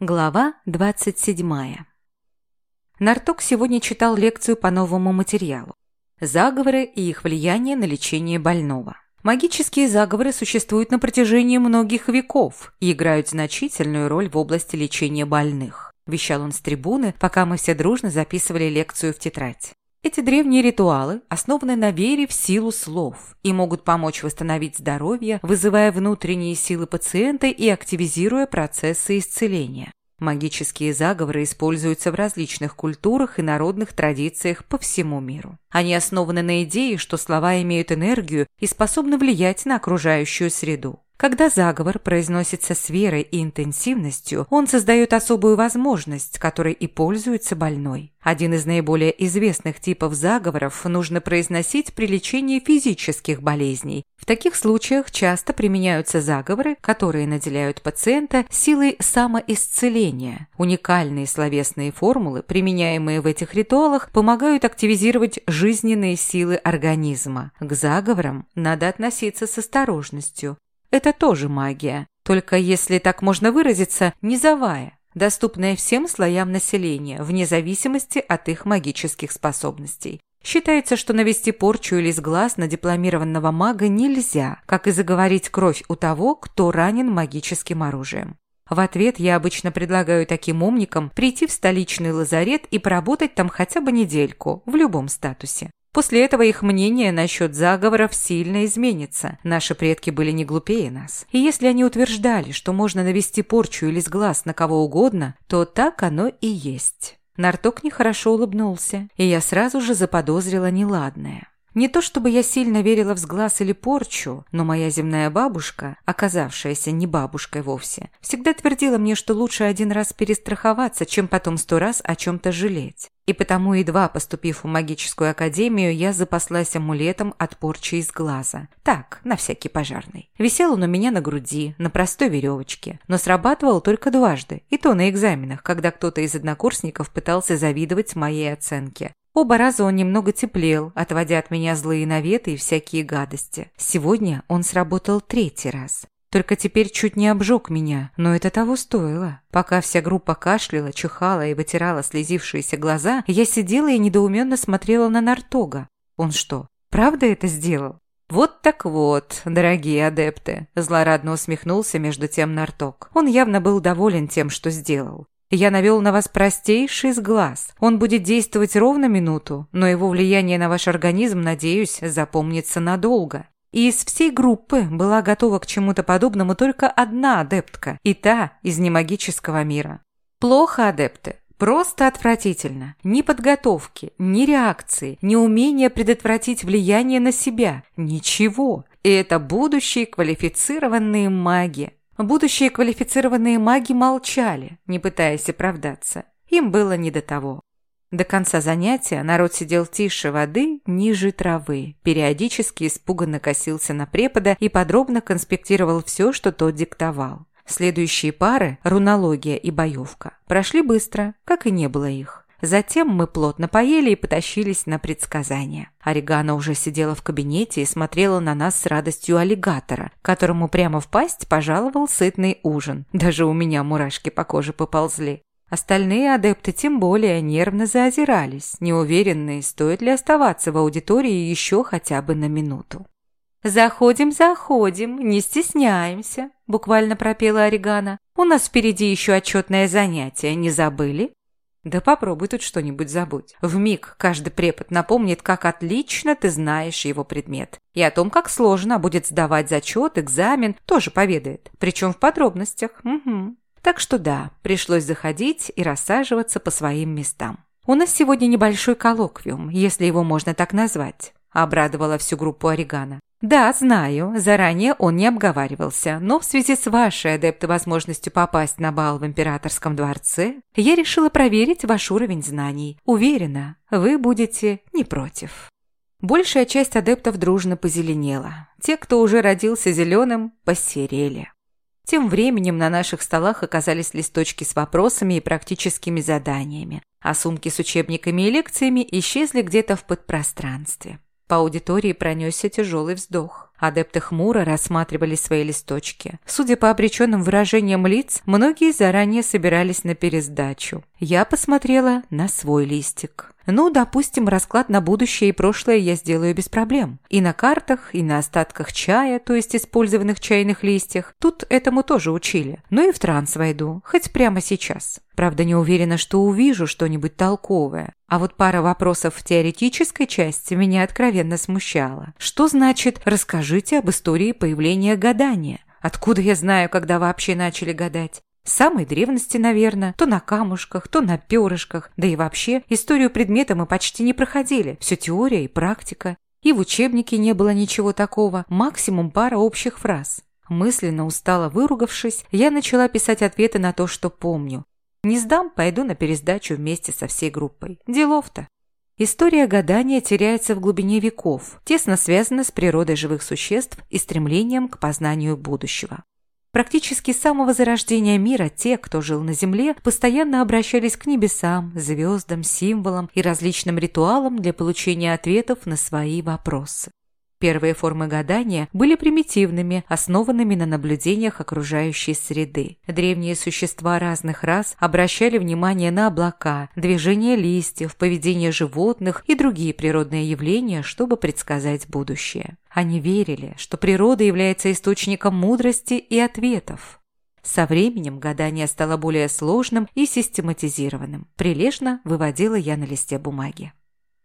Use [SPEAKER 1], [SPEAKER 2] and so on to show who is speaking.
[SPEAKER 1] Глава 27. Нарток сегодня читал лекцию по новому материалу. Заговоры и их влияние на лечение больного. Магические заговоры существуют на протяжении многих веков и играют значительную роль в области лечения больных. Вещал он с трибуны, пока мы все дружно записывали лекцию в тетрадь. Эти древние ритуалы основаны на вере в силу слов и могут помочь восстановить здоровье, вызывая внутренние силы пациента и активизируя процессы исцеления. Магические заговоры используются в различных культурах и народных традициях по всему миру. Они основаны на идее, что слова имеют энергию и способны влиять на окружающую среду. Когда заговор произносится с верой и интенсивностью, он создает особую возможность, которой и пользуется больной. Один из наиболее известных типов заговоров нужно произносить при лечении физических болезней. В таких случаях часто применяются заговоры, которые наделяют пациента силой самоисцеления. Уникальные словесные формулы, применяемые в этих ритуалах, помогают активизировать жизненные силы организма. К заговорам надо относиться с осторожностью. Это тоже магия, только, если так можно выразиться, низовая, доступная всем слоям населения, вне зависимости от их магических способностей. Считается, что навести порчу или сглаз на дипломированного мага нельзя, как и заговорить кровь у того, кто ранен магическим оружием. В ответ я обычно предлагаю таким умникам прийти в столичный лазарет и поработать там хотя бы недельку, в любом статусе. После этого их мнение насчет заговоров сильно изменится. Наши предки были не глупее нас. И если они утверждали, что можно навести порчу или сглаз на кого угодно, то так оно и есть. Нарток нехорошо улыбнулся, и я сразу же заподозрила неладное. Не то чтобы я сильно верила в сглаз или порчу, но моя земная бабушка, оказавшаяся не бабушкой вовсе, всегда твердила мне, что лучше один раз перестраховаться, чем потом сто раз о чем-то жалеть. И потому, едва поступив в магическую академию, я запаслась амулетом от порчи из глаза. Так, на всякий пожарный. Висел он у меня на груди, на простой веревочке, но срабатывал только дважды, и то на экзаменах, когда кто-то из однокурсников пытался завидовать моей оценке. Оба раза он немного теплел, отводя от меня злые наветы и всякие гадости. Сегодня он сработал третий раз. Только теперь чуть не обжег меня, но это того стоило. Пока вся группа кашляла, чихала и вытирала слезившиеся глаза, я сидела и недоуменно смотрела на Нартога. Он что, правда это сделал? «Вот так вот, дорогие адепты», – злорадно усмехнулся между тем Нарток. Он явно был доволен тем, что сделал. Я навел на вас простейший сглаз. Он будет действовать ровно минуту, но его влияние на ваш организм, надеюсь, запомнится надолго. И из всей группы была готова к чему-то подобному только одна адептка, и та из немагического мира. Плохо, адепты. Просто отвратительно. Ни подготовки, ни реакции, ни умения предотвратить влияние на себя. Ничего. И это будущие квалифицированные маги. Будущие квалифицированные маги молчали, не пытаясь оправдаться. Им было не до того. До конца занятия народ сидел тише воды, ниже травы, периодически испуганно косился на препода и подробно конспектировал все, что тот диктовал. Следующие пары, рунология и боевка, прошли быстро, как и не было их. Затем мы плотно поели и потащились на предсказания. Орегана уже сидела в кабинете и смотрела на нас с радостью аллигатора, которому прямо в пасть пожаловал сытный ужин. Даже у меня мурашки по коже поползли. Остальные адепты тем более нервно заозирались, неуверенные, стоит ли оставаться в аудитории еще хотя бы на минуту. «Заходим, заходим, не стесняемся», – буквально пропела Орегана. «У нас впереди еще отчетное занятие, не забыли?» Да попробуй тут что-нибудь забудь. В миг каждый препод напомнит, как отлично ты знаешь его предмет. И о том, как сложно будет сдавать зачет, экзамен, тоже поведает. Причем в подробностях. Угу. Так что да, пришлось заходить и рассаживаться по своим местам. У нас сегодня небольшой коллоквиум, если его можно так назвать. Обрадовала всю группу Орегана. «Да, знаю, заранее он не обговаривался, но в связи с вашей адепты возможностью попасть на бал в императорском дворце, я решила проверить ваш уровень знаний. Уверена, вы будете не против». Большая часть адептов дружно позеленела. Те, кто уже родился зеленым, посерели. Тем временем на наших столах оказались листочки с вопросами и практическими заданиями, а сумки с учебниками и лекциями исчезли где-то в подпространстве. По аудитории пронесся тяжелый вздох. Адепты хмуро рассматривали свои листочки. Судя по обреченным выражениям лиц, многие заранее собирались на пересдачу. Я посмотрела на свой листик. Ну, допустим, расклад на будущее и прошлое я сделаю без проблем. И на картах, и на остатках чая, то есть использованных чайных листьях. Тут этому тоже учили. Ну и в транс войду, хоть прямо сейчас. Правда, не уверена, что увижу что-нибудь толковое. А вот пара вопросов в теоретической части меня откровенно смущала. Что значит «расскажите об истории появления гадания»? Откуда я знаю, когда вообще начали гадать? С самой древности, наверное, то на камушках, то на перышках, да и вообще историю предмета мы почти не проходили, все теория и практика. И в учебнике не было ничего такого, максимум пара общих фраз. Мысленно устало выругавшись, я начала писать ответы на то, что помню. Не сдам, пойду на пересдачу вместе со всей группой. Делов-то. История гадания теряется в глубине веков, тесно связана с природой живых существ и стремлением к познанию будущего. Практически с самого зарождения мира те, кто жил на Земле, постоянно обращались к небесам, звездам, символам и различным ритуалам для получения ответов на свои вопросы. Первые формы гадания были примитивными, основанными на наблюдениях окружающей среды. Древние существа разных рас обращали внимание на облака, движение листьев, поведение животных и другие природные явления, чтобы предсказать будущее. Они верили, что природа является источником мудрости и ответов. Со временем гадание стало более сложным и систематизированным. Прилежно выводила я на листе бумаги.